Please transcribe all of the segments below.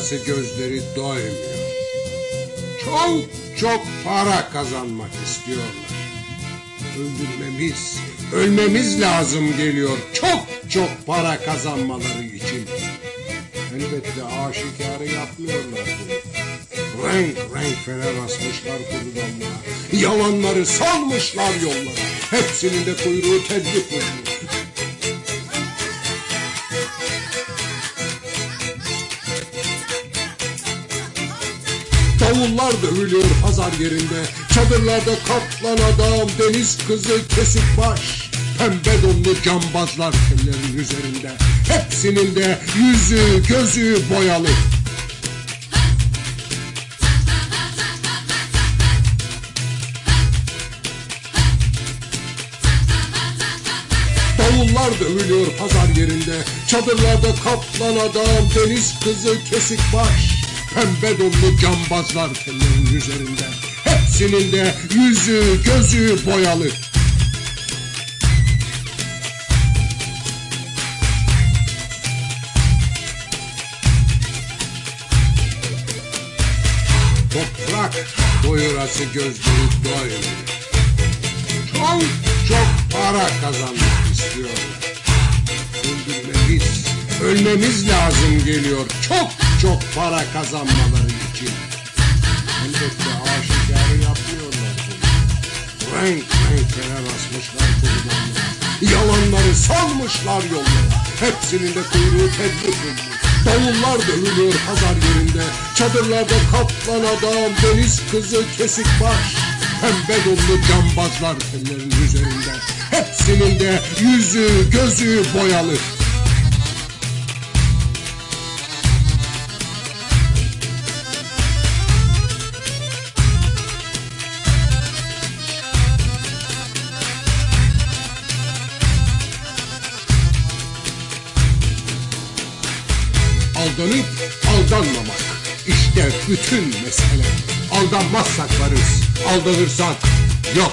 doyurası gözleri doymuyor. Çok çok para kazanmak istiyorlar. Öldürmemiz, ölmemiz lazım geliyor. Çok çok para kazanmaları için. Elbette aşikarı yapmıyorlar bunu. Renk renk fener asmışlar kurbanlara. Yalanları salmışlar yollara. Hepsinin de kuyruğu telli kuyruğu. Davullar dövülüyor pazar yerinde. Çadırlarda kaplan adam, deniz kızı kesik baş. Pembe donlu cambazlar tellerin üzerinde. Hepsinin de yüzü gözü boyalı. Davullar dövülüyor pazar yerinde. Çadırlarda kaplan adam, deniz kızı kesik baş. Pembe donlu cambazlar tellerin üzerinde. Hepsinin de yüzü gözü boyalı. Toprak doyurası gözleri doymuyor. Çok çok para kazanmak istiyorlar. Öldürmemiz, ölmemiz lazım geliyor. Çok çok para kazanmaları için. Elbette aşikarı yapmıyorlar bunu. Renk renk fener asmışlar kurbanlara. Yalanları salmışlar yollara. Hepsinin de kuyruğu tedbir bulmuş. Davullar dövülüyor pazar yerinde. Çadırlarda kaplan adam, deniz kızı kesik baş. Pembe donlu cambazlar tellerin üzerinde. Hepsinin de yüzü gözü boyalı. Aldanıp aldanmamak. İşte bütün mesele. Aldanmazsak varız. Aldanırsak yok.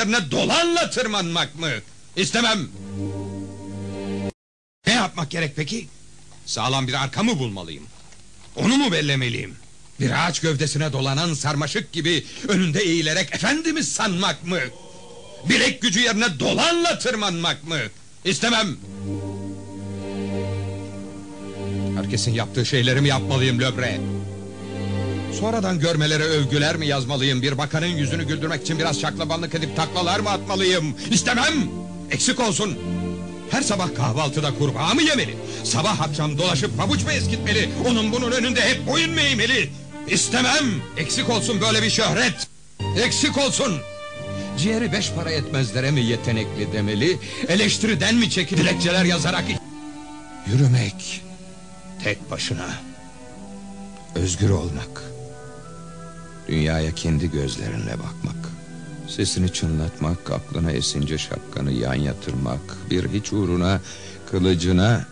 Yerine dolanla tırmanmak mı? İstemem. Ne yapmak gerek peki? Sağlam bir arka mı bulmalıyım? Onu mu bellemeliyim? Bir ağaç gövdesine dolanan sarmaşık gibi önünde eğilerek efendimiz sanmak mı? Bilek gücü yerine dolanla tırmanmak mı? İstemem. Herkesin yaptığı şeyleri mi yapmalıyım Löbre? Sonradan görmelere övgüler mi yazmalıyım? Bir bakanın yüzünü güldürmek için biraz şaklabanlık edip taklalar mı atmalıyım? İstemem! Eksik olsun! Her sabah kahvaltıda kurbağa mı yemeli? Sabah akşam dolaşıp pabuç mu eskitmeli? Onun bunun önünde hep boyun mu eğmeli? İstemem! Eksik olsun böyle bir şöhret! Eksik olsun! Ciğeri beş para etmezlere mi yetenekli demeli? Eleştiriden mi çekil dilekçeler yazarak... Yürümek... Tek başına... Özgür olmak... Dünyaya kendi gözlerinle bakmak. Sesini çınlatmak, aklına esince şapkanı yan yatırmak, bir hiç uğruna kılıcına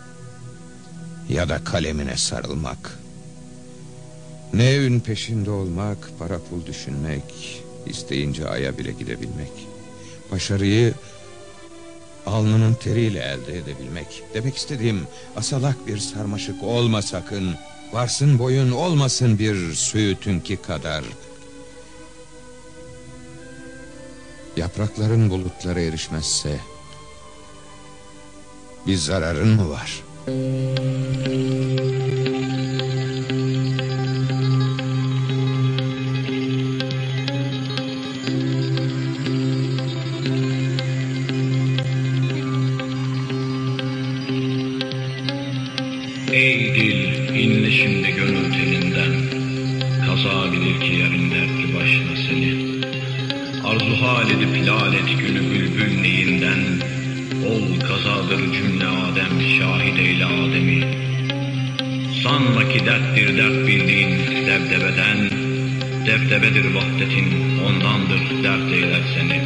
ya da kalemine sarılmak. Ne ün peşinde olmak, para pul düşünmek, isteyince aya bile gidebilmek. Başarıyı alnının teriyle elde edebilmek. Demek istediğim asalak bir sarmaşık olma sakın. Varsın boyun olmasın bir söğütünki kadar. Yaprakların bulutlara erişmezse bir zararın mı var? Arzu hal edip lal et günü bülbül neyinden Ol kazadır cümle Adem şahit eyle Adem'i. Sanma ki derttir dert bildiğin debdebeden Debdebedir vahdetin ondandır dert eyler seni.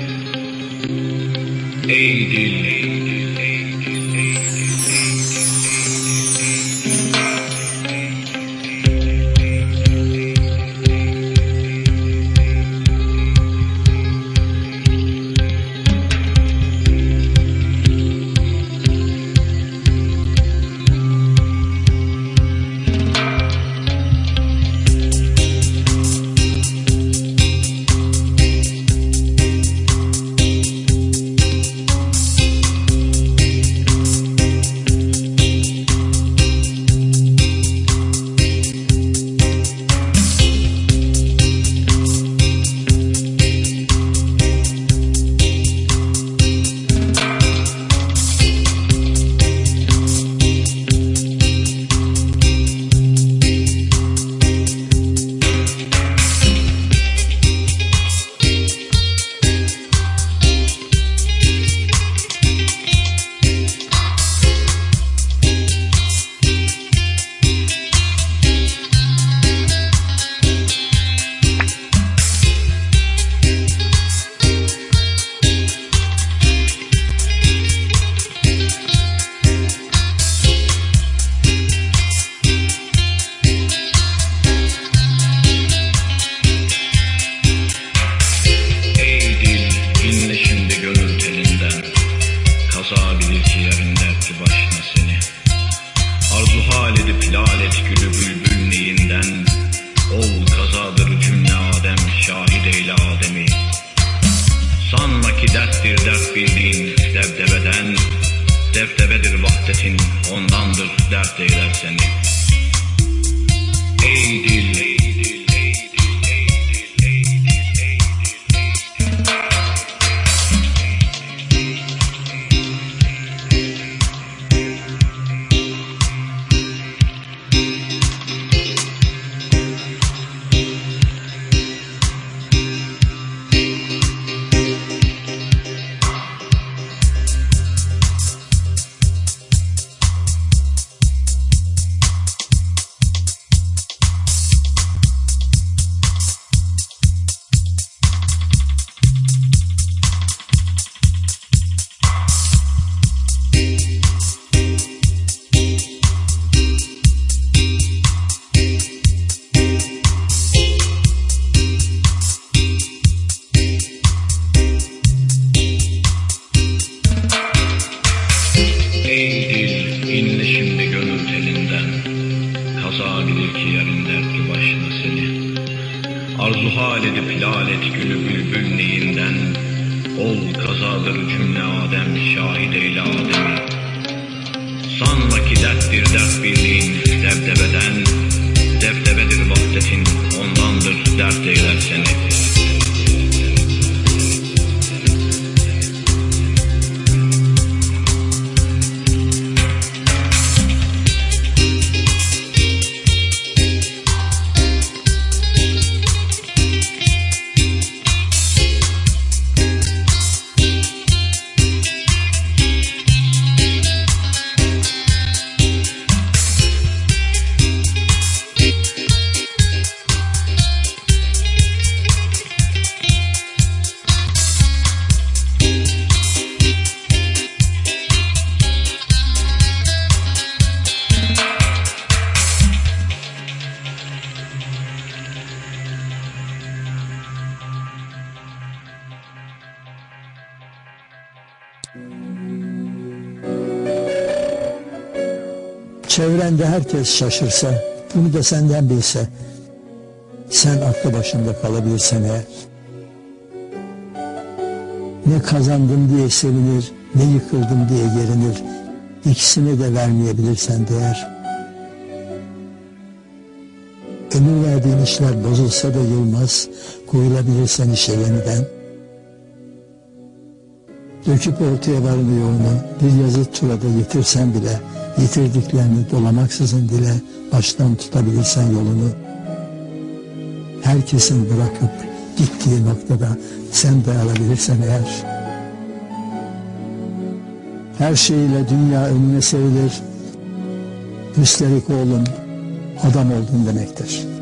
Ey dil, herkes şaşırsa, bunu da senden bilse, sen aklı başında kalabilirsen eğer, ne kazandım diye sevinir, ne yıkıldım diye gerinir, ikisini de vermeyebilirsen değer. Ömür verdiğin işler bozulsa da yılmaz, koyulabilirsen işe yeniden. Döküp ortaya varmıyor onu, bir yazı turada yitirsen bile, yitirdiklerini dolamaksızın dile, baştan tutabilirsen yolunu. Herkesin bırakıp gittiği noktada sen de alabilirsen eğer. Her şeyiyle dünya önüne serilir. Üstelik oğlum adam oldun demektir.''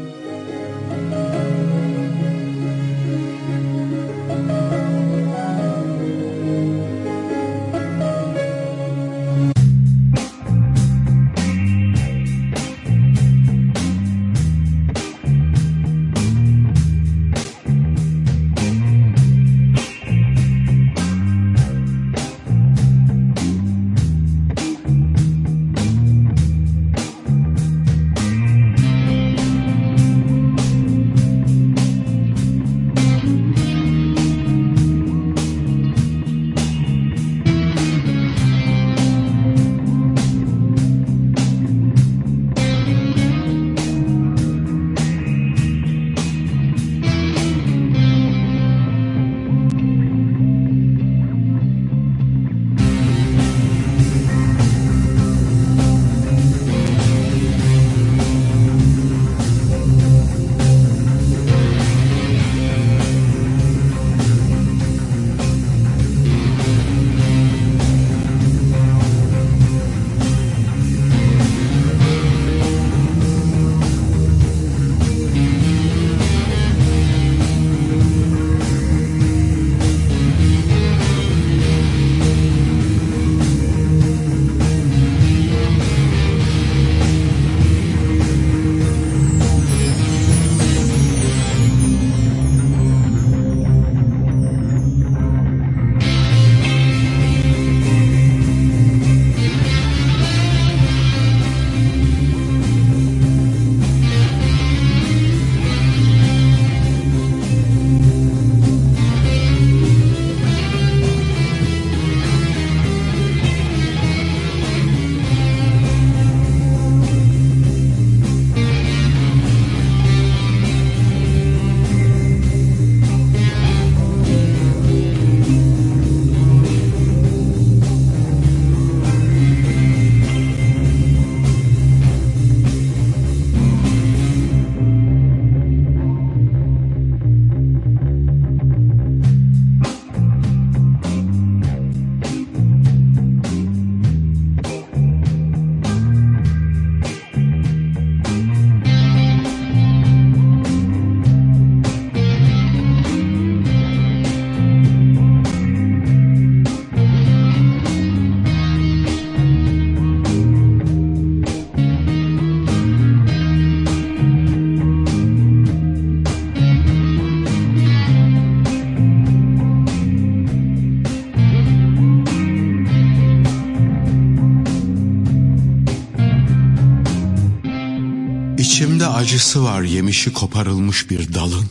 Acısı var yemişi koparılmış bir dalın.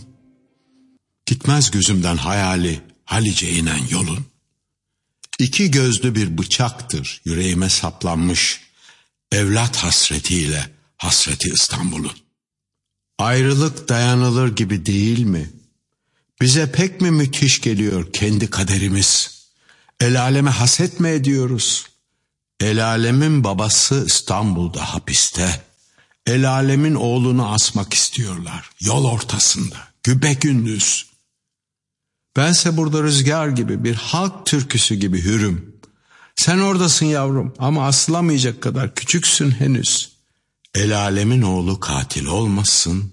Gitmez gözümden hayali Halice inen yolun. İki gözlü bir bıçaktır yüreğime saplanmış. Evlat hasretiyle hasreti İstanbul'un. Ayrılık dayanılır gibi değil mi? Bize pek mi müthiş geliyor kendi kaderimiz? El aleme haset mi ediyoruz? El alemin babası İstanbul'da hapiste. El alemin oğlunu asmak istiyorlar. Yol ortasında. Gübe gündüz. Bense burada rüzgar gibi bir halk türküsü gibi hürüm. Sen oradasın yavrum ama asılamayacak kadar küçüksün henüz. El alemin oğlu katil olmasın.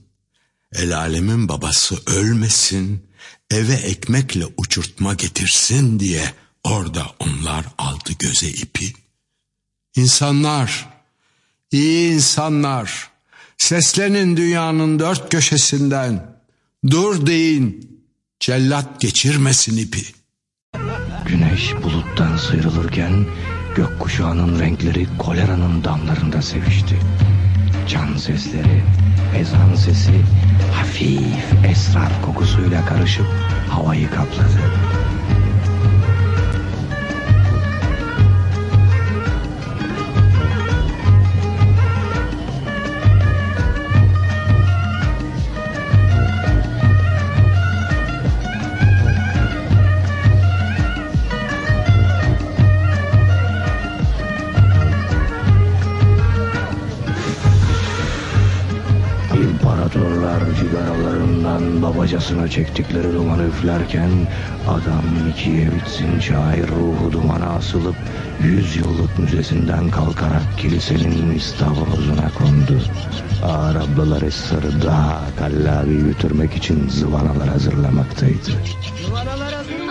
El alemin babası ölmesin. Eve ekmekle uçurtma getirsin diye orada onlar aldı göze ipi. İnsanlar İyi insanlar, seslenin dünyanın dört köşesinden. Dur deyin, cellat geçirmesin ipi. Güneş buluttan sıyrılırken gökkuşağının renkleri koleranın damlarında sevişti. Can sesleri, ezan sesi hafif esrar kokusuyla karışıp havayı kapladı. Doktorlar cigaralarından babacasına çektikleri dumanı üflerken adam ikiye bitsin şair ruhu dumana asılıp yüz yıllık müzesinden kalkarak kilisenin istavrozuna kondu. Ağır ablalar esrarı daha kallavi götürmek için zıvanalar hazırlamaktaydı. Zıvanalar hazırlamak!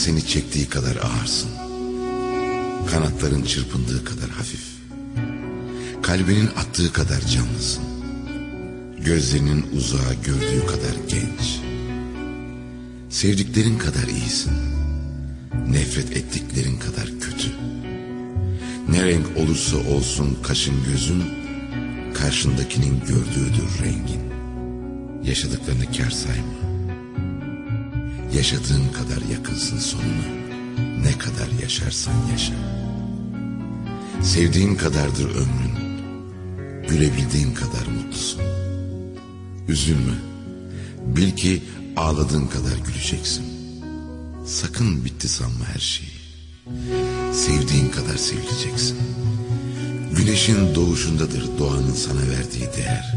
Seni çektiği kadar ağırsın. Kanatların çırpındığı kadar hafif. Kalbinin attığı kadar canlısın. Gözlerinin uzağa gördüğü kadar genç. Sevdiklerin kadar iyisin. Nefret ettiklerin kadar kötü. Ne renk olursa olsun kaşın gözün, karşındakinin gördüğüdür rengin. Yaşadıklarını kar sayma. Yaşadığın kadar yakınsın sonuna. Ne kadar yaşarsan yaşa. Sevdiğin kadardır ömrün. Gülebildiğin kadar mutlusun. Üzülme. Bil ki ağladığın kadar güleceksin. Sakın bitti sanma her şeyi. Sevdiğin kadar sevileceksin. Güneşin doğuşundadır doğanın sana verdiği değer.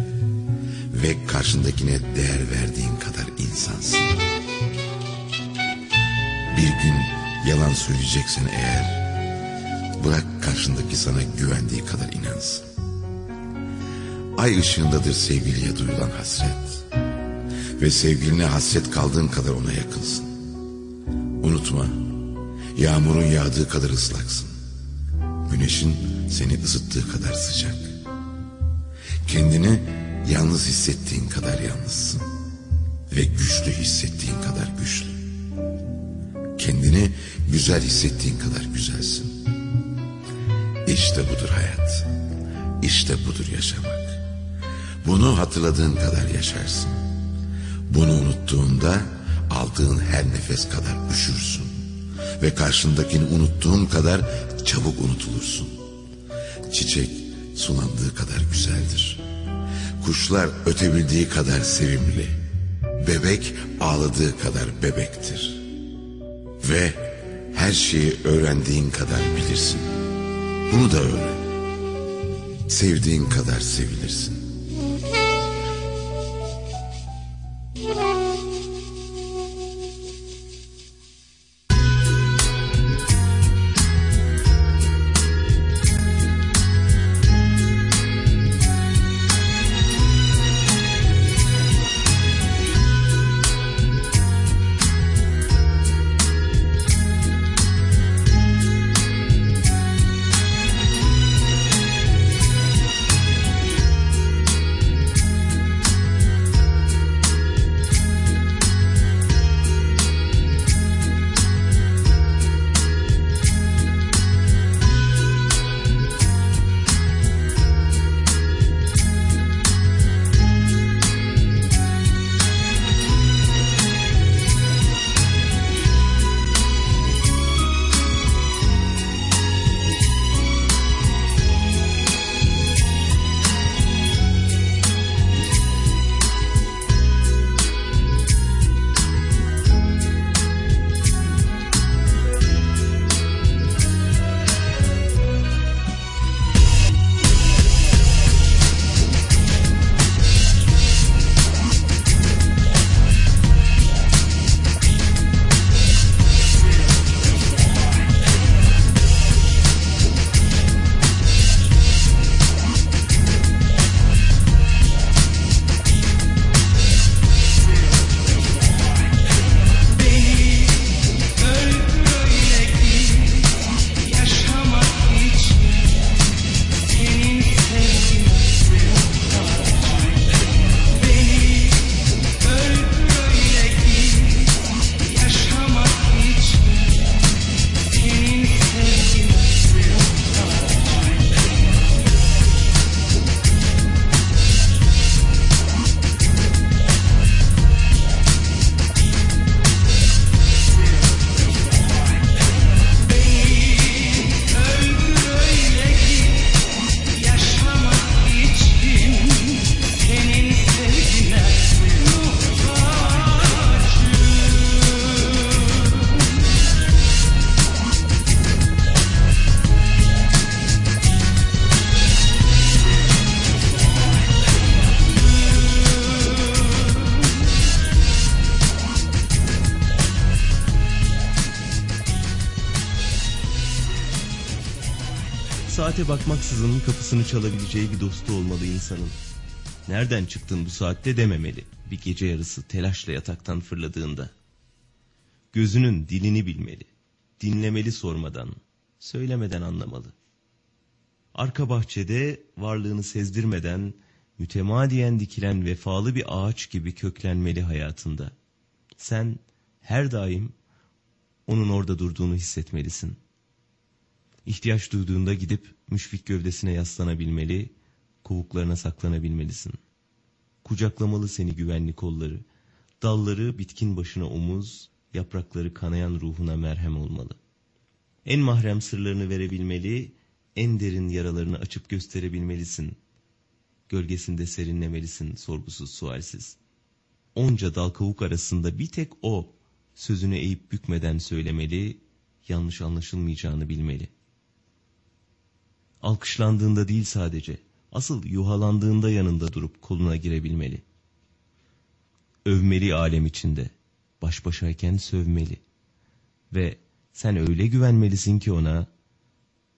Ve karşındakine değer verdiğin kadar insansın. Bir gün yalan söyleyeceksen eğer, bırak karşındaki sana güvendiği kadar inansın. Ay ışığındadır sevgiliye duyulan hasret. Ve sevgiline hasret kaldığın kadar ona yakınsın. Unutma, yağmurun yağdığı kadar ıslaksın. Güneşin seni ısıttığı kadar sıcak. Kendini yalnız hissettiğin kadar yalnızsın. Ve güçlü hissettiğin kadar güçlü. Kendini güzel hissettiğin kadar güzelsin. İşte budur hayat. İşte budur yaşamak. Bunu hatırladığın kadar yaşarsın. Bunu unuttuğunda aldığın her nefes kadar üşürsün. Ve karşındakini unuttuğun kadar çabuk unutulursun. Çiçek sulandığı kadar güzeldir. Kuşlar ötebildiği kadar sevimli. Bebek ağladığı kadar bebektir. Ve her şeyi öğrendiğin kadar bilirsin. Bunu da öğren. Sevdiğin kadar sevilirsin. Saate bakmaksızın kapısını çalabileceği bir dostu olmalı insanın. Nereden çıktın bu saatte dememeli bir gece yarısı telaşla yataktan fırladığında. gözünün dilini bilmeli. Dinlemeli sormadan, söylemeden anlamalı. Arka bahçede varlığını sezdirmeden mütemadiyen dikilen vefalı bir ağaç gibi köklenmeli hayatında. Sen her daim onun orada durduğunu hissetmelisin. İhtiyaç duyduğunda gidip müşfik gövdesine yaslanabilmeli, kovuklarına saklanabilmelisin. Kucaklamalı seni güvenli kolları, dalları bitkin başına omuz, yaprakları kanayan ruhuna merhem olmalı. En mahrem sırlarını verebilmeli, en derin yaralarını açıp gösterebilmelisin. Gölgesinde serinlemelisin sorgusuz sualsiz. Onca dal kavuk arasında bir tek o sözünü eğip bükmeden söylemeli, yanlış anlaşılmayacağını bilmeli. Alkışlandığında değil sadece, asıl yuhalandığında yanında durup koluna girebilmeli. Övmeli alem içinde, baş başayken sövmeli. Ve sen öyle güvenmelisin ki ona,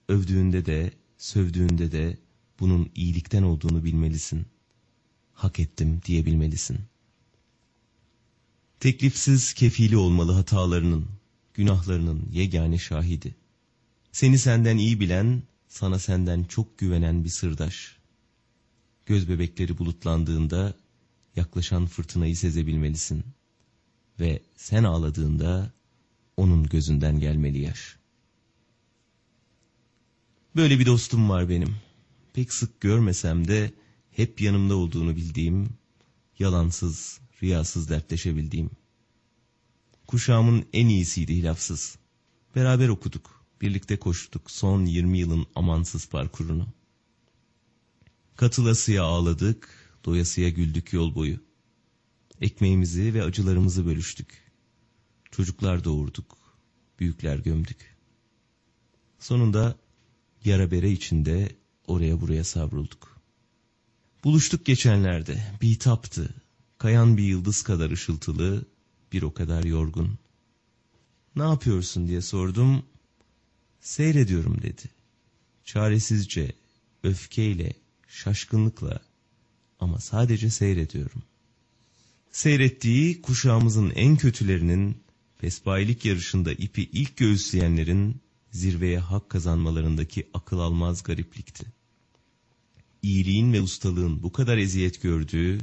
övdüğünde de, sövdüğünde de bunun iyilikten olduğunu bilmelisin. Hak ettim diyebilmelisin. Teklifsiz kefili olmalı hatalarının, günahlarının yegane şahidi. Seni senden iyi bilen, sana senden çok güvenen bir sırdaş. Göz bebekleri bulutlandığında yaklaşan fırtınayı sezebilmelisin. Ve sen ağladığında onun gözünden gelmeli yaş. Böyle bir dostum var benim. Pek sık görmesem de hep yanımda olduğunu bildiğim, yalansız, riyasız dertleşebildiğim. Kuşağımın en iyisiydi hilafsız. Beraber okuduk, birlikte koştuk son 20 yılın amansız parkurunu. Katılasıya ağladık, doyasıya güldük yol boyu. Ekmeğimizi ve acılarımızı bölüştük. Çocuklar doğurduk, büyükler gömdük. Sonunda yara bere içinde oraya buraya savrulduk. Buluştuk geçenlerde, bitaptı, kayan bir yıldız kadar ışıltılı, bir o kadar yorgun. Ne yapıyorsun diye sordum, seyrediyorum dedi. Çaresizce, öfkeyle, şaşkınlıkla ama sadece seyrediyorum. Seyrettiği kuşağımızın en kötülerinin pespayilik yarışında ipi ilk göğüsleyenlerin zirveye hak kazanmalarındaki akıl almaz gariplikti. İyiliğin ve ustalığın bu kadar eziyet gördüğü,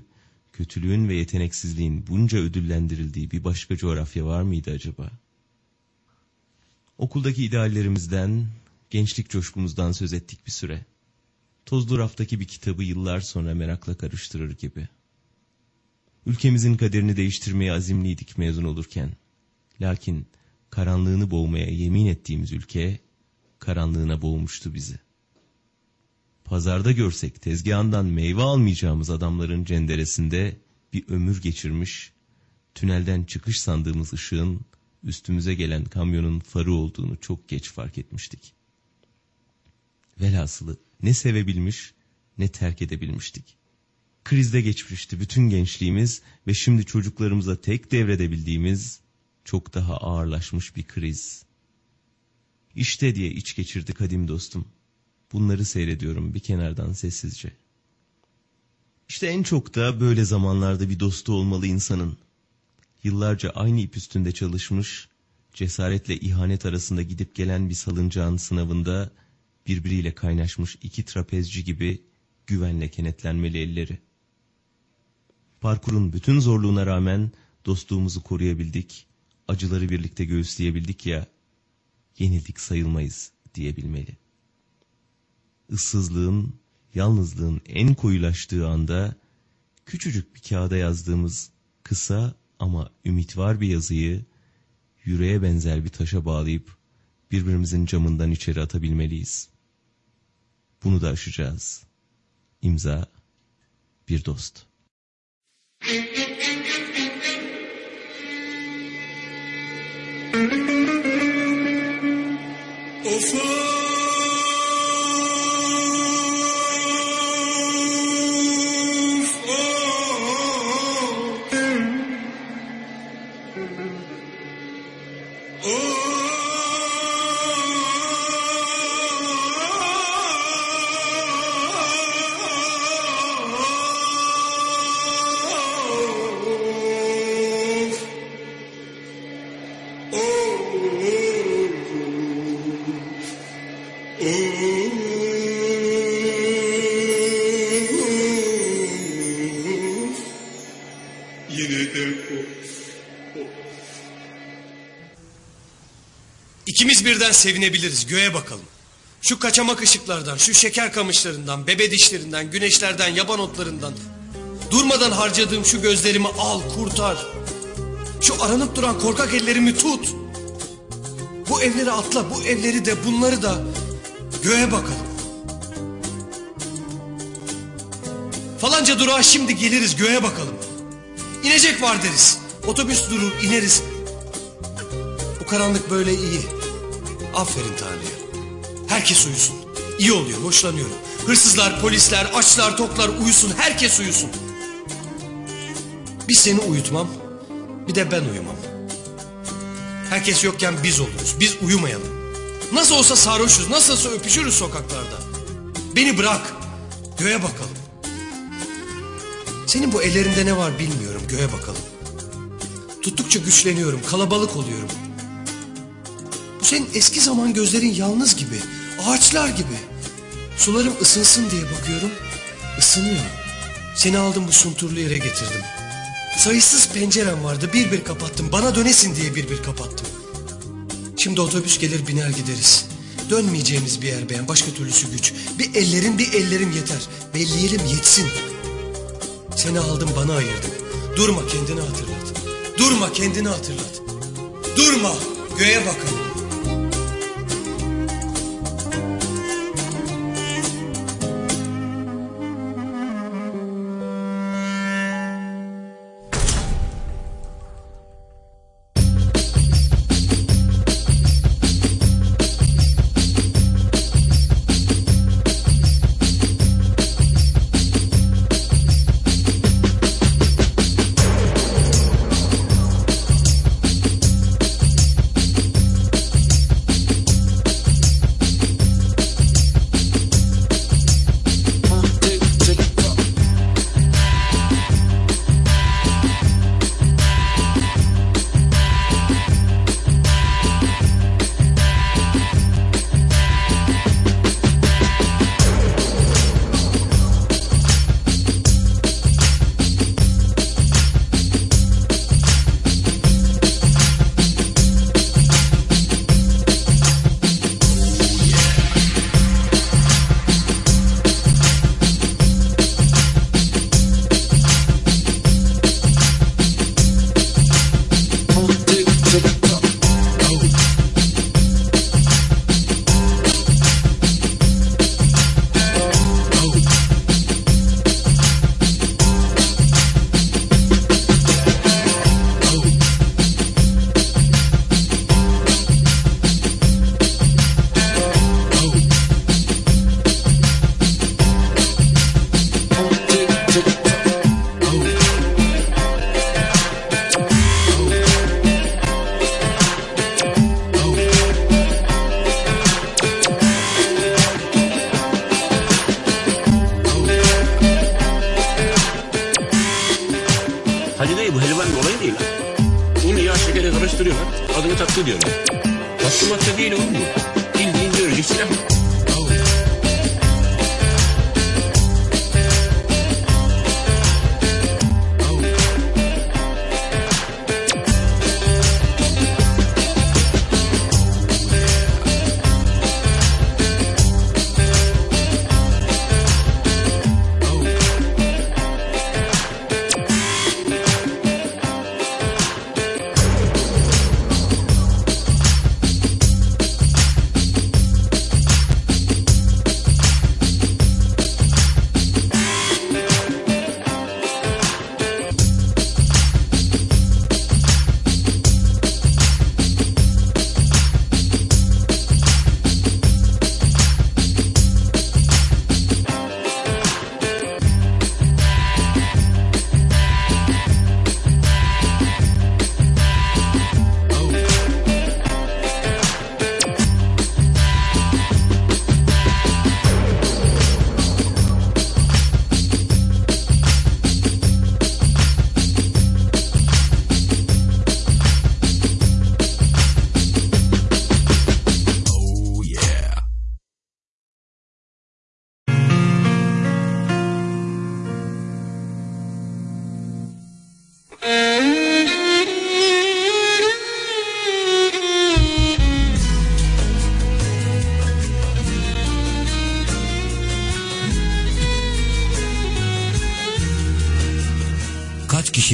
kötülüğün ve yeteneksizliğin bunca ödüllendirildiği bir başka coğrafya var mıydı acaba? Okuldaki ideallerimizden, gençlik coşkumuzdan söz ettik bir süre. Tozlu raftaki bir kitabı yıllar sonra merakla karıştırır gibi. Ülkemizin kaderini değiştirmeye azimliydik mezun olurken. Lakin karanlığını boğmaya yemin ettiğimiz ülke, karanlığına boğmuştu bizi. Pazarda görsek tezgahından meyve almayacağımız adamların cenderesinde bir ömür geçirmiş, tünelden çıkış sandığımız ışığın üstümüze gelen kamyonun farı olduğunu çok geç fark etmiştik. Velhasılı ne sevebilmiş ne terk edebilmiştik. Krizde geçmişti bütün gençliğimiz ve şimdi çocuklarımıza tek devredebildiğimiz çok daha ağırlaşmış bir kriz. İşte diye iç geçirdi kadim dostum. Bunları seyrediyorum bir kenardan sessizce. İşte en çok da böyle zamanlarda bir dostu olmalı insanın. Yıllarca aynı ip üstünde çalışmış, cesaretle ihanet arasında gidip gelen bir salıncağın sınavında birbiriyle kaynaşmış iki trapezci gibi güvenle kenetlenmeli elleri. Parkurun bütün zorluğuna rağmen dostluğumuzu koruyabildik, acıları birlikte göğüsleyebildik ya, yenildik sayılmayız diyebilmeli. Issızlığın, yalnızlığın en koyulaştığı anda, küçücük bir kağıda yazdığımız kısa ama ümit var bir yazıyı yüreğe benzer bir taşa bağlayıp birbirimizin camından içeri atabilmeliyiz. Bunu da aşacağız. İmza bir dost. Ufuk İkimiz birden sevinebiliriz göğe bakalım. Şu kaçamak ışıklardan, şu şeker kamışlarından, bebe dişlerinden, güneşlerden, yaban otlarından. Durmadan harcadığım şu gözlerimi al, kurtar. Şu aranıp duran korkak ellerimi tut. Bu evleri atla, bu evleri de bunları da göğe bakalım. Falanca durağa şimdi geliriz göğe bakalım. İnecek var deriz. Otobüs durur ineriz. Bu karanlık böyle iyi. Aferin Tanrı'ya. Herkes uyusun. İyi oluyor, hoşlanıyorum. Hırsızlar, polisler, açlar, toklar uyusun. Herkes uyusun. Bir seni uyutmam, bir de ben uyumam. Herkes yokken biz oluruz. Biz uyumayalım. Nasıl olsa sarhoşuz, nasıl olsa öpüşürüz sokaklarda. Beni bırak. Göğe bakalım. Senin bu ellerinde ne var bilmiyorum. Göğe bakalım. Tuttukça güçleniyorum, kalabalık oluyorum. Senin eski zaman gözlerin yalnız gibi, ağaçlar gibi. Sularım ısınsın diye bakıyorum, ısınıyor. Seni aldım bu sunturlu yere getirdim. Sayısız pencerem vardı, bir bir kapattım. Bana dönesin diye bir bir kapattım. Şimdi otobüs gelir biner gideriz. Dönmeyeceğimiz bir yer beğen, başka türlüsü güç. Bir ellerin bir ellerim yeter. Belleyelim yetsin. Seni aldım bana ayırdın. Durma kendini hatırlat. Durma kendini hatırlat. Durma göğe bakalım.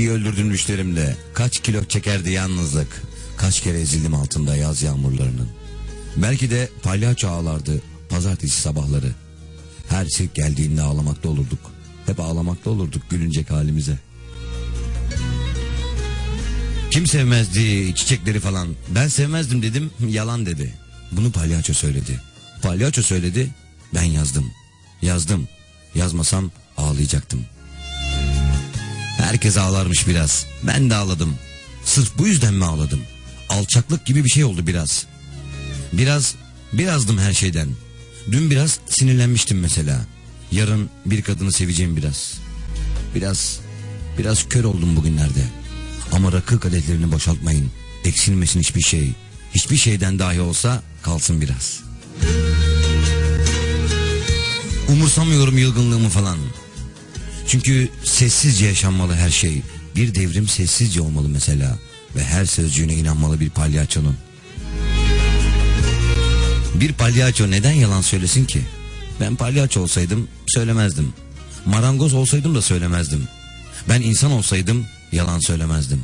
Kişiyi öldürdün müşterimle. Kaç kilo çekerdi yalnızlık. Kaç kere ezildim altında yaz yağmurlarının. Belki de palyaço ağlardı pazartesi sabahları. Her sirk geldiğinde ağlamakta olurduk. Hep ağlamakta olurduk gülünecek halimize. Kim sevmezdi çiçekleri falan? Ben sevmezdim dedim, yalan dedi. Bunu palyaço söyledi. Palyaço söyledi, ben yazdım. Yazdım. Yazmasam ağlayacaktım. Herkes ağlarmış biraz. Ben de ağladım. Sırf bu yüzden mi ağladım? Alçaklık gibi bir şey oldu biraz. Biraz, birazdım her şeyden. Dün biraz sinirlenmiştim mesela. Yarın bir kadını seveceğim biraz. Biraz, biraz kör oldum bugünlerde. Ama rakı kadehlerini boşaltmayın. Eksilmesin hiçbir şey. Hiçbir şeyden dahi olsa kalsın biraz. Umursamıyorum yılgınlığımı falan. Çünkü sessizce yaşanmalı her şey. Bir devrim sessizce olmalı mesela. Ve her sözcüğüne inanmalı bir palyaçonun. Bir palyaço neden yalan söylesin ki? Ben palyaço olsaydım söylemezdim. Marangoz olsaydım da söylemezdim. Ben insan olsaydım yalan söylemezdim.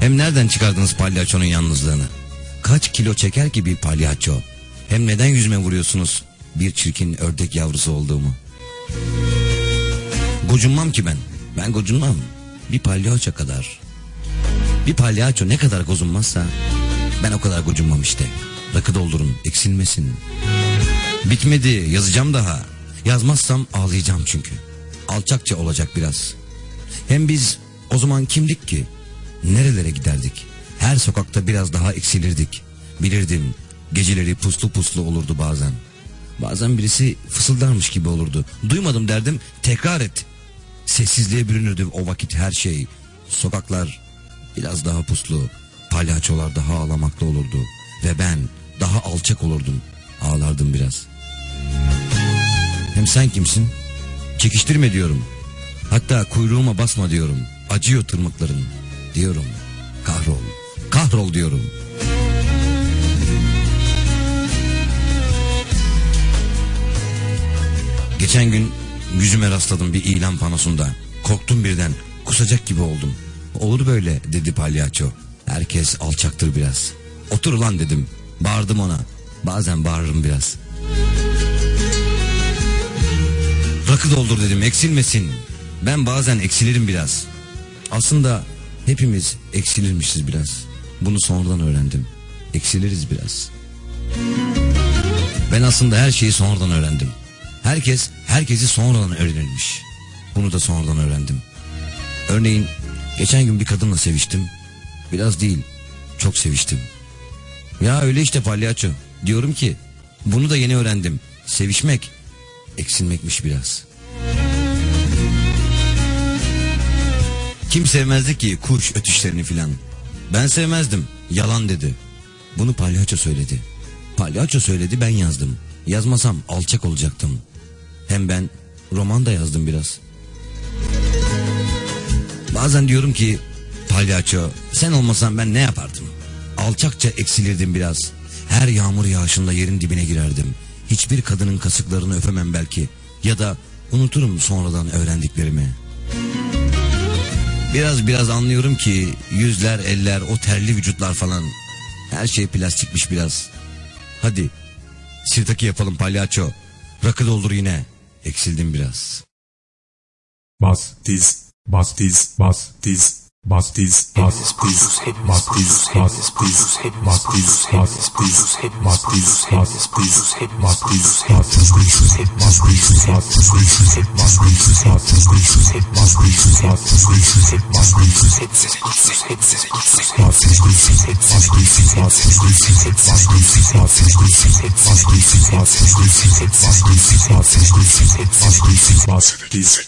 Hem nereden çıkardınız palyaçonun yalnızlığını? Kaç kilo çeker ki bir palyaço? Hem neden yüzüme vuruyorsunuz bir çirkin ördek yavrusu olduğumu? Gocunmam ki ben. Ben gocunmam. Bir palyaço kadar. Bir palyaço ne kadar gocunmazsa ben o kadar gocunmam işte. Rakı doldurun eksilmesin. Bitmedi yazacağım daha. Yazmazsam ağlayacağım çünkü. Alçakça olacak biraz. Hem biz o zaman kimdik ki? Nerelere giderdik? Her sokakta biraz daha eksilirdik. Bilirdim geceleri puslu puslu olurdu bazen. Bazen birisi fısıldarmış gibi olurdu. Duymadım derdim tekrar et. Sessizliğe bürünürdü o vakit her şey. Sokaklar biraz daha puslu. Palyaçolar daha ağlamakta olurdu. Ve ben daha alçak olurdum. Ağlardım biraz. Hem sen kimsin? Çekiştirme diyorum. Hatta kuyruğuma basma diyorum. Acıyor tırmıkların diyorum. Kahrol. Kahrol diyorum. Geçen gün yüzüme rastladım bir ilan panosunda. Korktum birden. Kusacak gibi oldum. Olur böyle dedi palyaço. Herkes alçaktır biraz. Otur ulan dedim. Bağırdım ona. Bazen bağırırım biraz. Rakı doldur dedim eksilmesin. Ben bazen eksilirim biraz. Aslında hepimiz eksilirmişiz biraz. Bunu sonradan öğrendim. Eksiliriz biraz. Ben aslında her şeyi sonradan öğrendim. Herkes herkesi sonradan öğrenilmiş. Bunu da sonradan öğrendim. Örneğin geçen gün bir kadınla seviştim. Biraz değil, çok seviştim. Ya öyle işte palyaço. Diyorum ki bunu da yeni öğrendim. Sevişmek eksilmekmiş biraz. Kim sevmezdi ki kuş ötüşlerini filan. Ben sevmezdim. Yalan dedi. Bunu palyaço söyledi. Palyaço söyledi ben yazdım. Yazmasam alçak olacaktım. Hem ben roman da yazdım biraz. Bazen diyorum ki palyaço sen olmasan ben ne yapardım? Alçakça eksilirdim biraz. Her yağmur yağışında yerin dibine girerdim. Hiçbir kadının kasıklarını öpemem belki. Ya da unuturum sonradan öğrendiklerimi. Biraz biraz anlıyorum ki yüzler, eller, o terli vücutlar falan her şey plastikmiş biraz. Hadi sirtaki yapalım palyaço. Rakı doldur yine. Eksildim biraz. Bas diz, bas diz, bas diz, bas diz, bas diz, bas diz, bas diz, bas diz, bas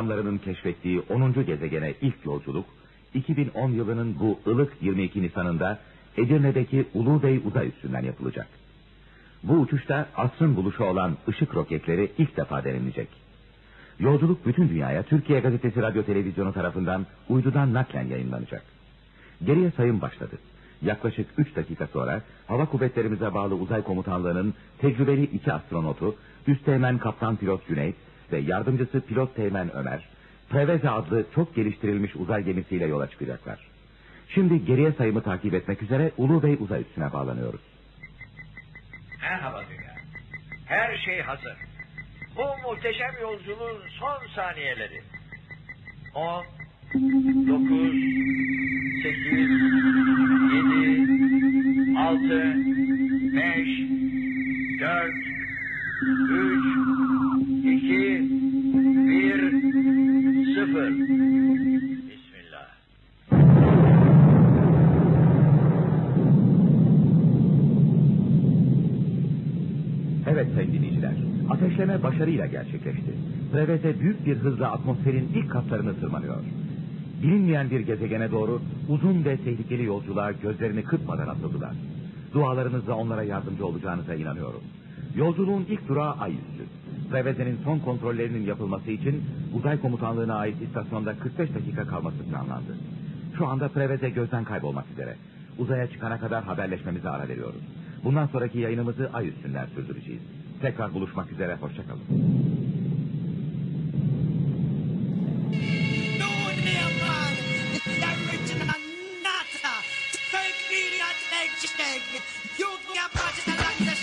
adamlarının keşfettiği 10. gezegene ilk yolculuk 2010 yılının bu ılık 22 Nisan'ında Edirne'deki Ulubey Uzay Üssü'nden yapılacak. Bu uçuşta asrın buluşu olan ışık roketleri ilk defa denenecek. Yolculuk bütün dünyaya Türkiye Gazetesi Radyo Televizyonu tarafından uydudan naklen yayınlanacak. Geriye sayım başladı. Yaklaşık 3 dakika sonra Hava Kuvvetlerimize bağlı uzay komutanlığının tecrübeli iki astronotu Üsteğmen Kaptan Pilot Cüneyt ve yardımcısı Pilot Teğmen Ömer, Preveze adlı çok geliştirilmiş uzay gemisiyle yola çıkacaklar. Şimdi geriye sayımı takip etmek üzere Ulu Bey uzay üstüne bağlanıyoruz. Merhaba dünya. Her şey hazır. Bu muhteşem yolculuğun son saniyeleri. 10, 9, 8, 7, 6, 5, 4, 3, 2, 1, 0. Bismillah. Evet sayın dinleyiciler, ateşleme başarıyla gerçekleşti. Preveze büyük bir hızla atmosferin ilk katlarını tırmanıyor. Bilinmeyen bir gezegene doğru uzun ve tehlikeli yolculuğa gözlerini kırpmadan atıldılar. Dualarınızla onlara yardımcı olacağınıza inanıyorum. Yolculuğun ilk durağı ay üstü. Treveze'nin son kontrollerinin yapılması için uzay komutanlığına ait istasyonda 45 dakika kalması planlandı. Şu anda Treveze gözden kaybolmak üzere. Uzaya çıkana kadar haberleşmemize ara veriyoruz. Bundan sonraki yayınımızı ay üstünden sürdüreceğiz. Tekrar buluşmak üzere, hoşçakalın. You'll get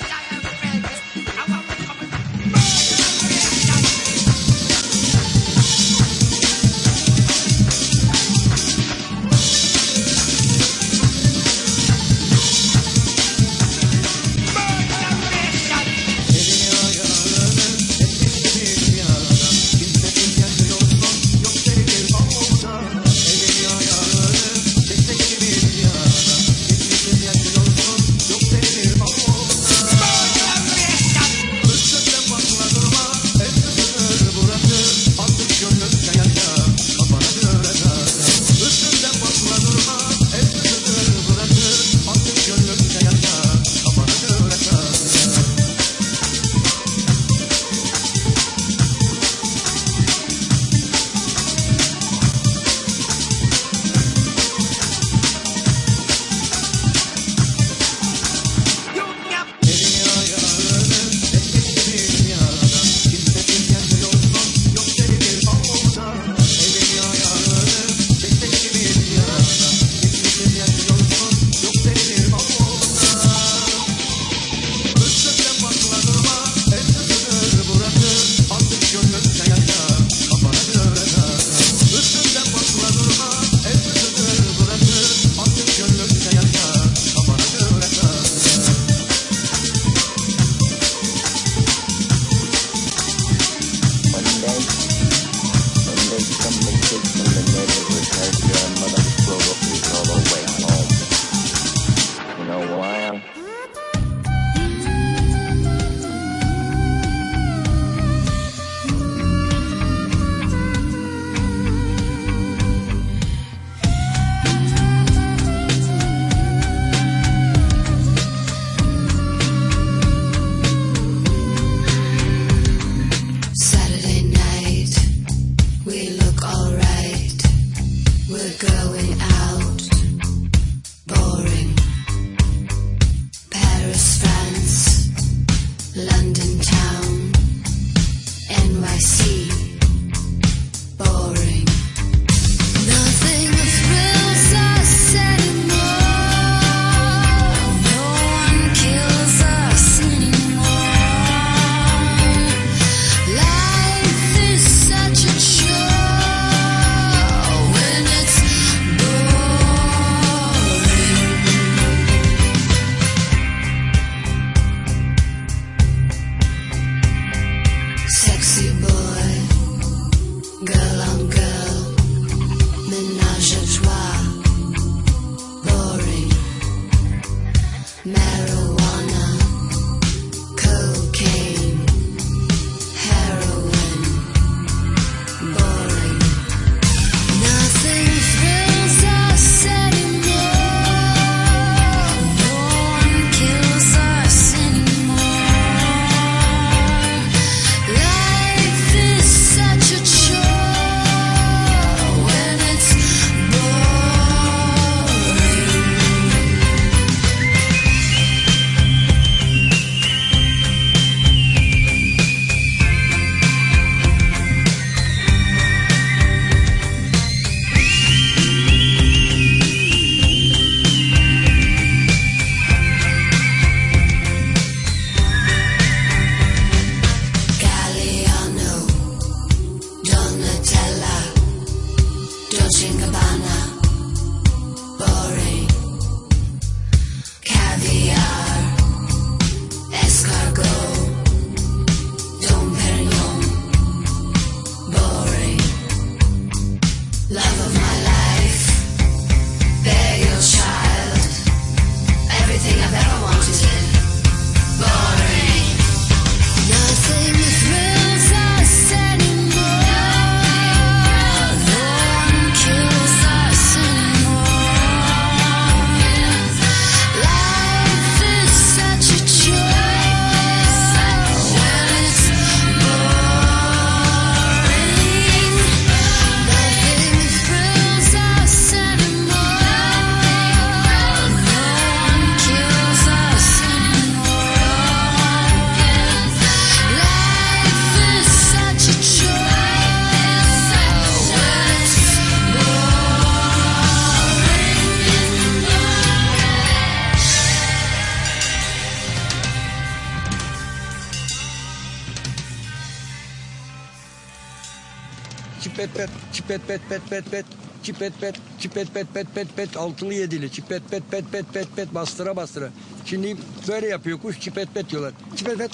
pet pet pet pet, çipet pet, çipet pet pet pet pet, altılı yedili, çipet pet pet pet pet pet, bastıra bastıra. Şimdi böyle yapıyor kuş, çipet pet diyorlar. Çipet pet,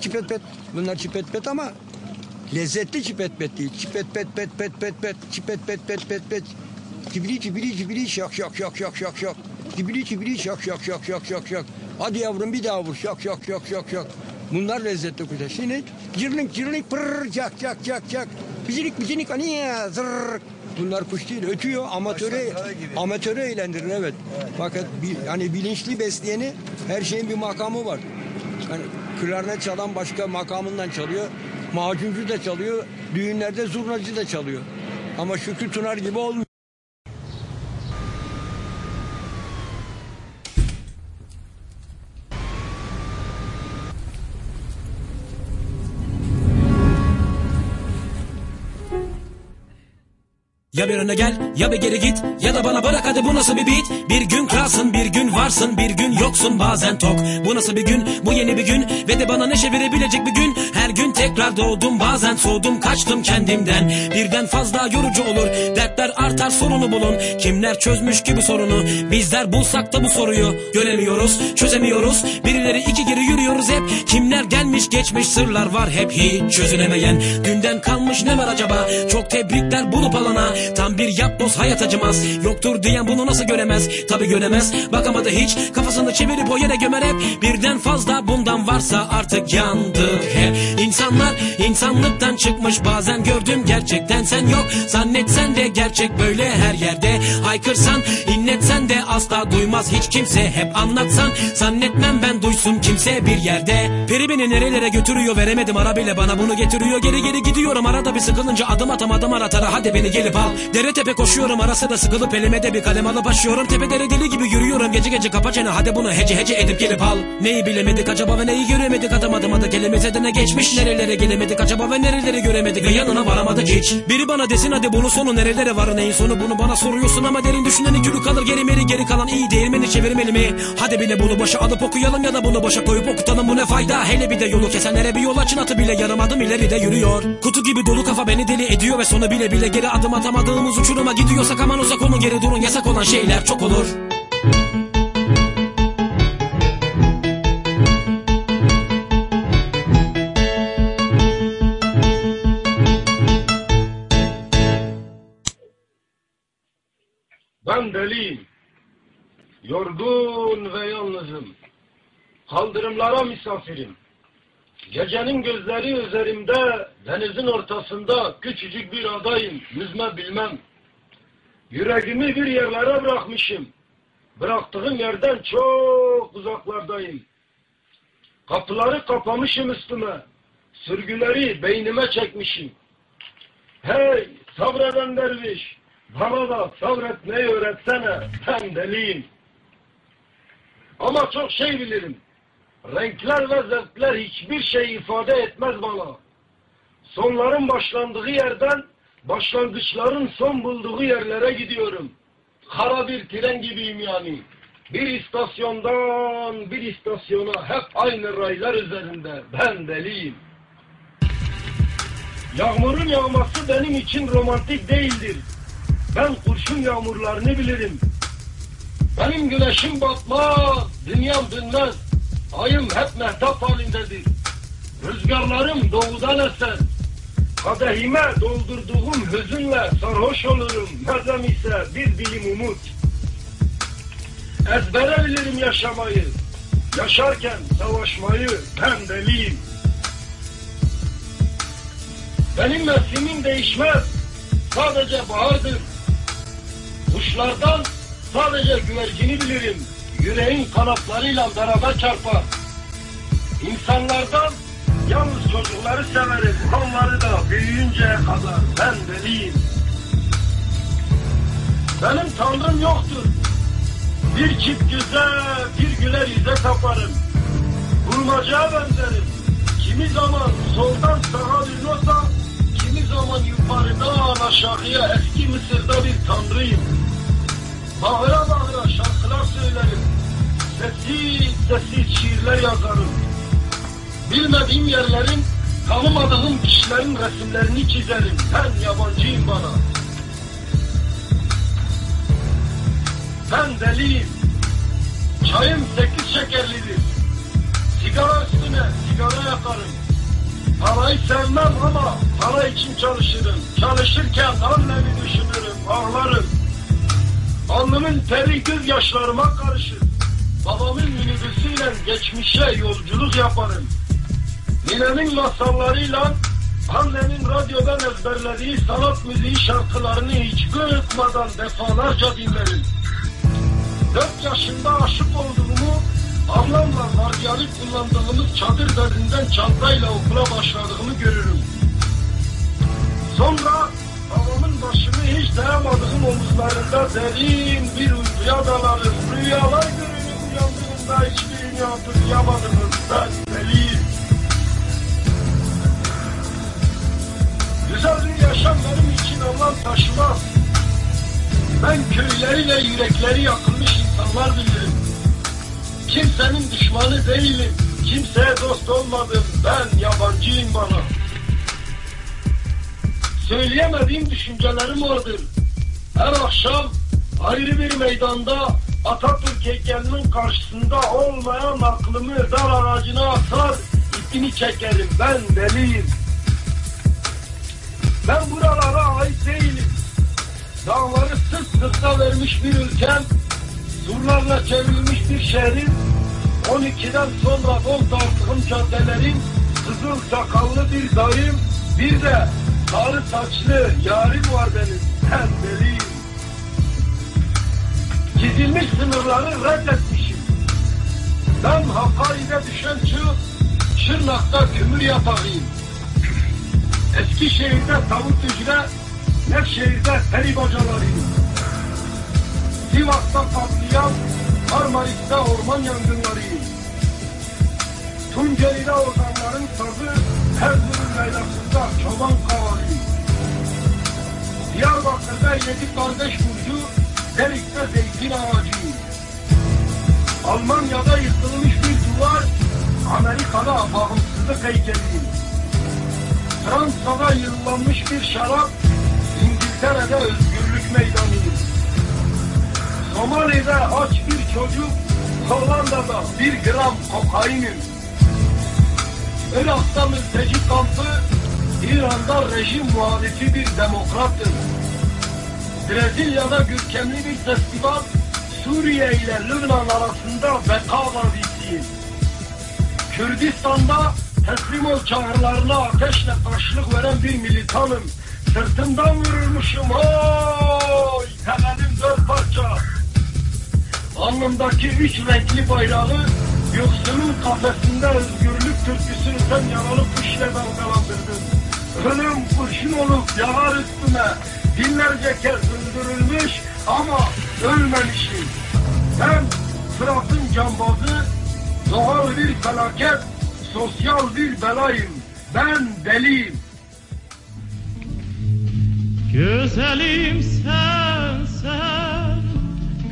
çipet pet. Bunlar çipet pet ama lezzetli çipet pet değil. Çipet pet pet pet pet pet, çipet pet pet pet pet. Cibili cibili cibili şak şak şak şak şak şak. Cibili cibili şak şak şak şak şak şak. Hadi yavrum bir daha vur şak şak şak şak şak. Bunlar lezzetli kuşlar. Şimdi cırlink cırlink pırr cak cak cak cak. Bicinik bicinik aniye zırr. Bunlar kuş değil ötüyor amatörü amatörü eğlendirir evet. Fakat bir, hani bilinçli besleyeni her şeyin bir makamı var. Yani klarnet çalan başka makamından çalıyor. Macuncu da çalıyor. Düğünlerde zurnacı da çalıyor. Ama Şükrü Tunar gibi olmuyor. Ya bir öne gel ya bir geri git. Ya da bana bırak hadi bu nasıl bir beat? Bir gün kralsın bir gün varsın bir gün yoksun bazen tok. Bu nasıl bir gün? Bu yeni bir gün. Ve de bana neşe verebilecek bir gün. Her gün tekrar doğdum bazen soğudum kaçtım kendimden. Birden fazla yorucu olur dertler artar sorunu bulun. Kimler çözmüş ki bu sorunu? Bizler bulsak da bu soruyu. Göremiyoruz çözemiyoruz. Birileri iki geri yürüyoruz hep. Kimler gelmiş geçmiş sırlar var hep hiç çözülemeyen Dünden kalmış ne var acaba? Çok tebrikler bulup alana Tam bir yapboz hayat acımaz. Yoktur diyen bunu nasıl göremez? Tabi göremez. Bakamadı hiç. Kafasını çevirip o yere gömer hep. Birden fazla bundan varsa artık yandı hep. İnsanlar insanlıktan çıkmış. Bazen gördüm gerçekten sen yok. Zannetsen de gerçek böyle her yerde. Haykırsan inletsen de asla duymaz. Hiç kimse Hep anlatsan. Zannetmem ben duysun kimse bir yerde. Peri beni nerelere götürüyor veremedim. Ara bile bana bunu getiriyor. Geri geri gidiyorum. Arada bir sıkılınca adım atamadım aratara. Hadi beni gelip al Dere tepe koşuyorum arası da sıkılıp elime de bir kalem alıp başlıyorum Tepe dere deli gibi yürüyorum gece gece kapa çene. Hadi bunu hece hece edip gelip al. Neyi bilemedik acaba ve neyi göremedik? Atamadım adı kelimese de ne geçmiş. Nerelere gelemedik acaba ve nereleri göremedik? Ve yanına varamadık hiç. Biri bana desin hadi bunun sonu nerelere var? Neyin sonu? Bunu bana soruyorsun ama derin düşünen iki kalır. Geri meri geri kalan iyi değirmeni çevirmeli mi? Hadi bile bunu başa alıp okuyalım ya da bunu başa koyup okutalım. Bu ne fayda? Hele bir de yolu kesenlere bir yol açın. Atı bile yarım adım ileride yürüyor. Kutu gibi dolu kafa beni deli ediyor ve sonu bile bile geri adım atamadığımız uçuruma gidiyorsak aman uzak olun geri durun yasak olan şeyler çok olur Ben deliyim. Yorgun ve yalnızım. Kaldırımlara misafirim. Gecenin gözleri üzerimde, denizin ortasında küçücük bir adayım, yüzme bilmem. Yüreğimi bir yerlere bırakmışım. Bıraktığım yerden çok uzaklardayım. Kapıları kapamışım üstüme. Sürgüleri beynime çekmişim. Hey sabreden derviş, bana da sabretmeyi öğretsene, ben deliyim. Ama çok şey bilirim. Renkler ve zevkler hiçbir şey ifade etmez bana. Sonların başlandığı yerden başlangıçların son bulduğu yerlere gidiyorum. Kara bir tren gibiyim yani. Bir istasyondan bir istasyona hep aynı raylar üzerinde. Ben deliyim. Yağmurun yağması benim için romantik değildir. Ben kurşun yağmurlarını bilirim. Benim güneşim batmaz, dünyam dönmez. Ayım hep mehtap halindedir. Rüzgarlarım doğudan eser. Kadehime doldurduğum hüzünle sarhoş olurum. Mezem ise bir dilim umut. Ezbere bilirim yaşamayı. Yaşarken savaşmayı ben deliyim. Benim mevsimim değişmez. Sadece bahardır. Kuşlardan sadece güvercini bilirim. Yüreğin kanatlarıyla beraber çarpar. İnsanlardan yalnız çocukları severim. Onları da büyüyünceye kadar ben deliyim. Benim tanrım yoktur. Bir çift güzel, bir güler yüze taparım. Vurmacaya benzerim. Kimi zaman soldan sağa bir nota, kimi zaman yukarıdan aşağıya eski Mısır'da bir tanrıyım. Bağıra bağıra şarkılar söylerim. Sessiz sessiz şiirler yazarım. Bilmediğim yerlerin Tanımadığım kişilerin resimlerini çizerim. Ben yabancıyım bana. Ben deliyim. Çayım sekiz şekerlidir. Sigara üstüne sigara yakarım. Parayı sevmem ama para için çalışırım. Çalışırken annemi düşünürüm, ağlarım. Alnımın teri gözyaşlarıma karışır. Babamın minibüsüyle geçmişe yolculuk yaparım. Ninemin masallarıyla annemin radyodan ezberlediği sanat müziği şarkılarını hiç unutmadan defalarca dinlerim. Dört yaşında aşık olduğumu ablamla vardiyalı kullandığımız çadır derinden çantayla okula başladığımı görürüm. Sonra başını hiç dayamadığım omuzlarında derin bir uykuya dalarım. Rüyalar görürüm uyandığımda hiçbirini hatırlayamadığım ben deliyim. Güzel bir yaşam benim için anlam taşımaz. Ben köyleriyle yürekleri yakılmış insanlar bilirim. Kimsenin düşmanı değilim. Kimseye dost olmadım. Ben yabancıyım bana. Söyleyemediğim düşüncelerim vardır. Her akşam ayrı bir meydanda Atatürk heykelinin karşısında olmayan aklımı dar aracına atar, ipini çekerim. Ben deliyim. Ben buralara ait değilim. Dağları sırt sırta vermiş bir ülkem, surlarla çevrilmiş bir şehrin, 12'den sonra bol dağıtığım caddelerin, kızıl sakallı bir dayım, bir de sarı saçlı yarim var benim. Ben deliyim. Çizilmiş sınırları reddetmişim. Ben Hakkari'de düşen çığ, Şırnak'ta kömür yatağıyım. Eskişehir'de tavuk hücre, Nevşehir'de peri bacalarıyım. Sivas'ta patlayan, Marmaris'te orman yangınlarıyım. Tunceli'de ozanların sazı, Erzurum yaylasında çoban kavalıyım. Diyarbakır'da yedi kardeş burcu, Derik'te zeytin ağacıyım. Almanya'da yıkılmış bir duvar, Amerika'da bağımsızlık heykeliyim. Fransa'da yıllanmış bir şarap, İngiltere'de özgürlük meydanıyım. Somali'de aç bir çocuk, Hollanda'da bir gram kokainim. Irak'ta mülteci kampı, İran'da rejim muhalifi bir demokrattım. Brezilya'da görkemli bir festival, Suriye ile Lübnan arasında beka vazisiyim. Kürdistan'da teslim ol çağrılarına ateşle karşılık veren bir militanım. Sırtımdan vurulmuşum oy! Temelim dört parça. Alnımdaki üç renkli bayrağı yoksulun kafesinde özgürlük türküsünü sen yaralı kuşla dalgalandırdın. Ölüm kurşun olup yağar üstüme binlerce kez öldürülmüş ama ölmemişim. Ben Fırat'ın cambazı, doğal bir felaket, sosyal bir belayım. Ben deliyim. Güzelim sen sen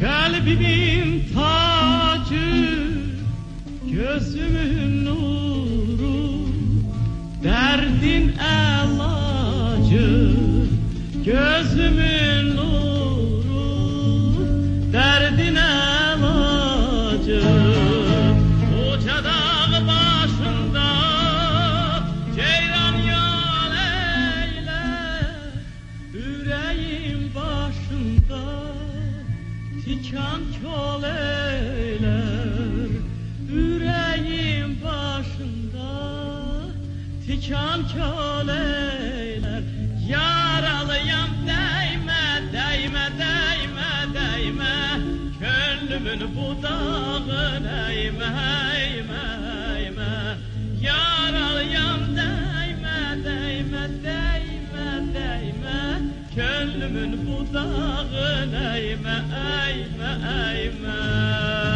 kalbimin tacı gözümün nuru derdin elacı gözümün nuru. Derdin tikan kol eyler Yaralıyam değme değme değme değme. Gönlümün budağına eğme eğme eğme. Yaralıyam değme değme değme değme. Gönlümün budağına eğme eğme eğme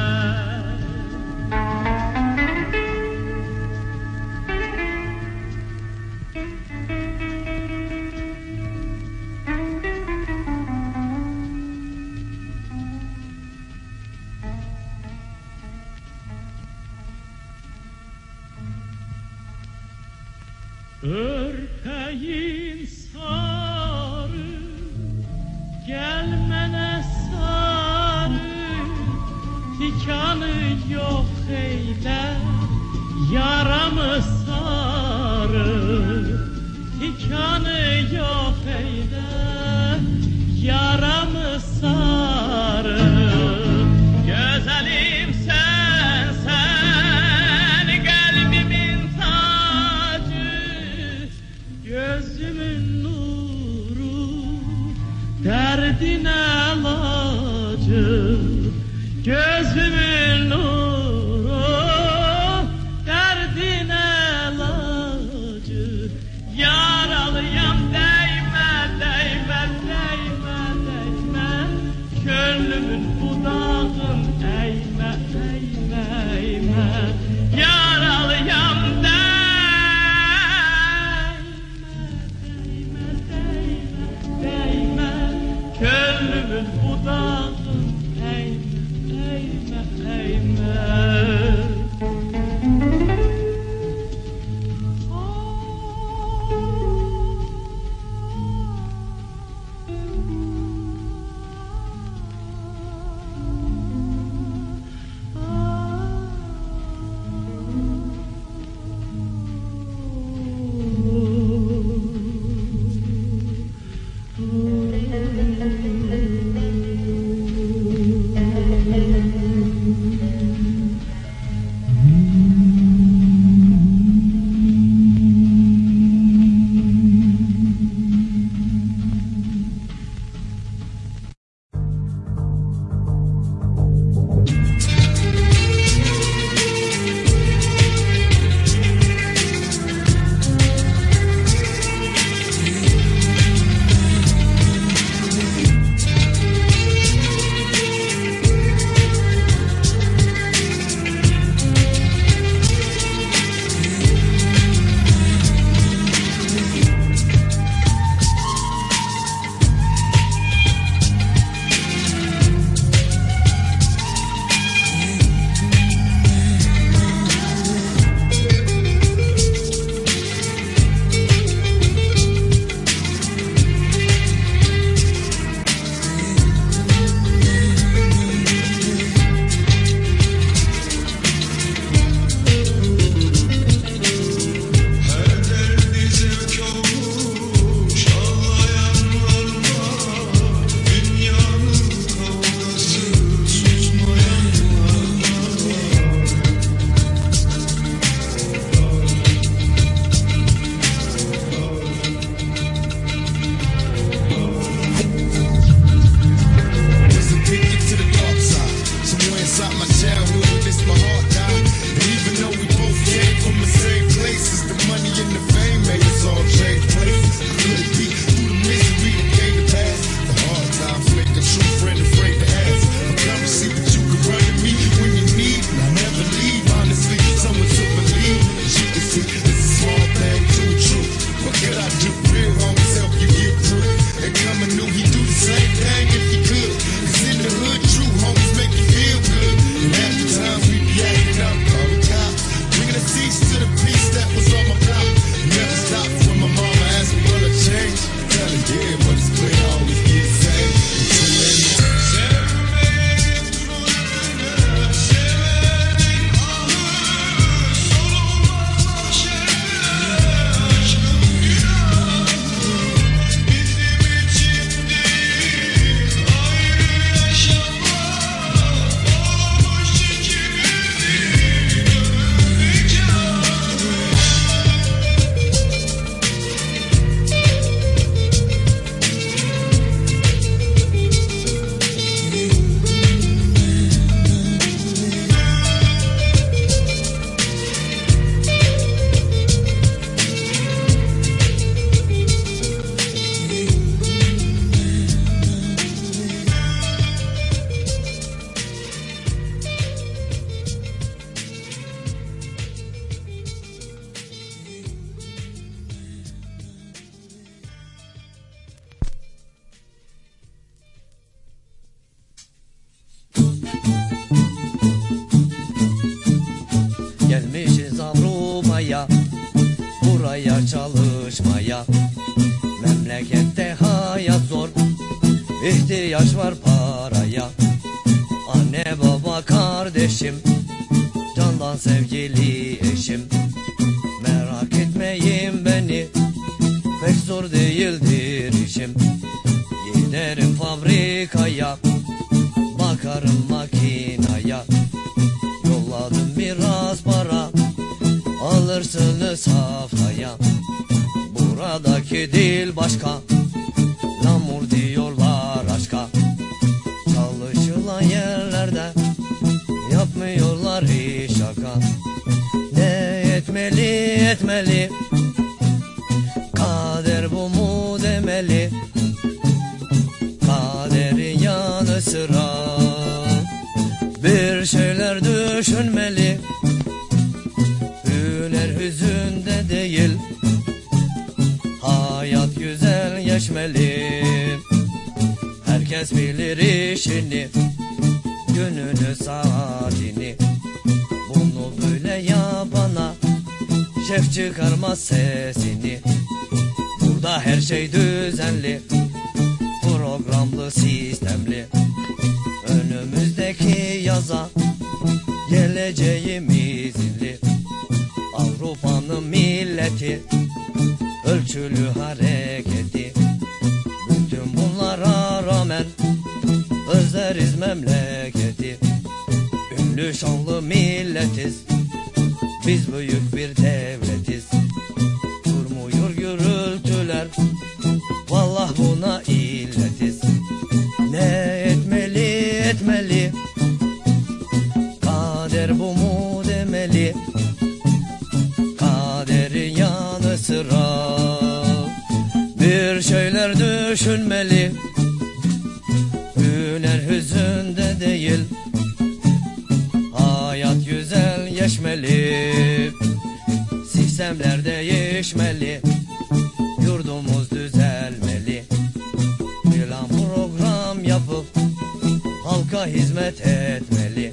hizmet etmeli.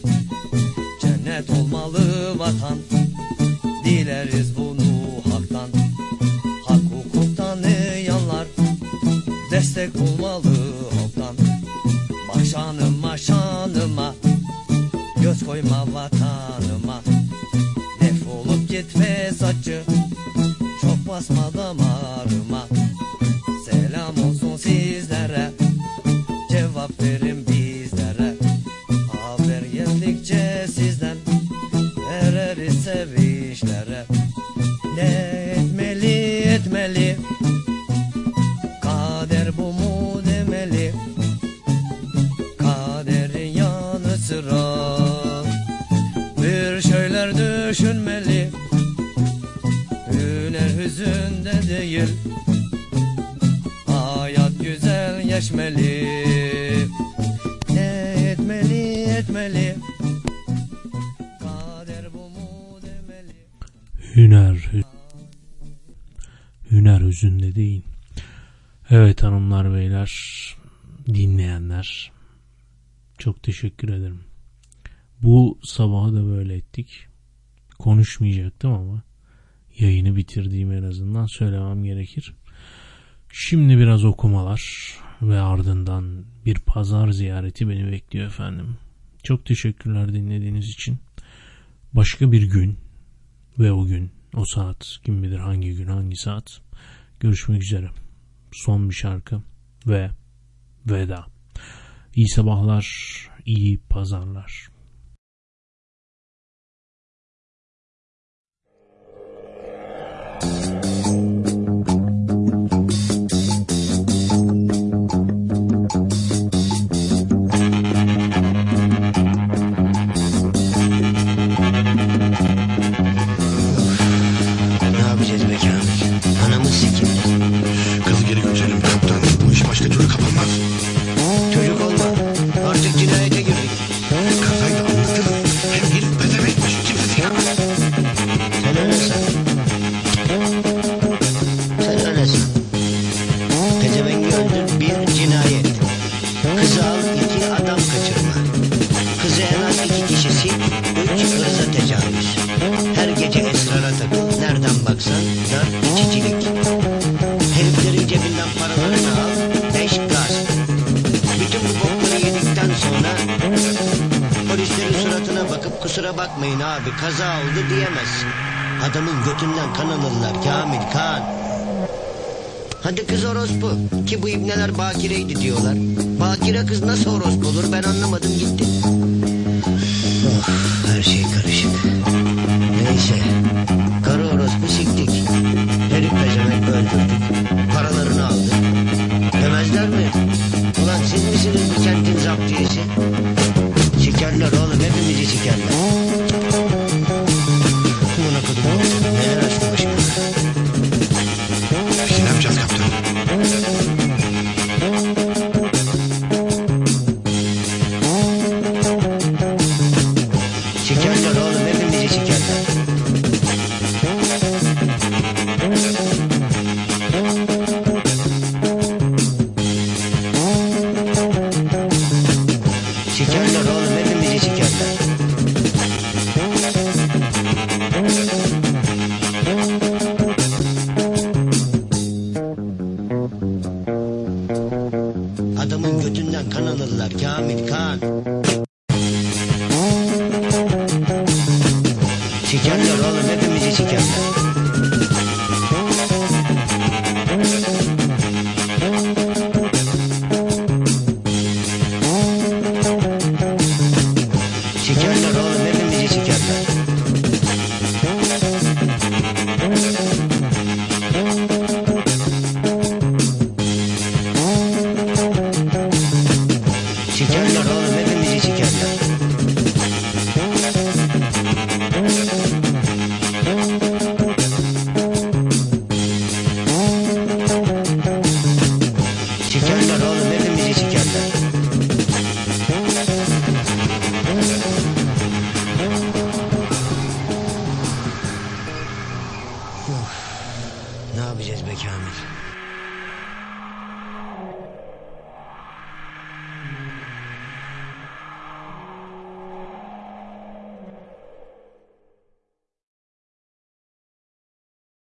Cennet olmalı vatan Dileriz bunu haktan. Hak hukuktan yanlar Destek olmalı halktan. Bak şanıma şanıma Göz koyma vatanıma. Defolup gitme saçı Çok basma dama Evet hanımlar beyler dinleyenler çok teşekkür ederim. Bu sabahı da böyle ettik. Konuşmayacaktım ama yayını bitirdiğim en azından söylemem gerekir. Şimdi biraz okumalar ve ardından bir pazar ziyareti beni bekliyor efendim. Çok teşekkürler dinlediğiniz için. Başka bir gün ve o gün, o saat, kim bilir hangi gün, hangi saat. Görüşmek üzere son bir şarkı ve veda. İyi sabahlar, iyi pazarlar. Müzik abi kaza oldu diyemezsin. Adamın götünden kan alırlar Kamil kan. Hadi kız orospu ki bu ibneler bakireydi diyorlar. Bakire kız nasıl orospu olur ben anlamadım gitti. Oh, her şey karışık. Neyse. Karı orospu siktik. Herif pezemek öldürdük. Paralarını aldık. Demezler mi? Ulan siz misiniz bu kentin zaptiyesi? Sikerler oğlum hepimizi sikerler.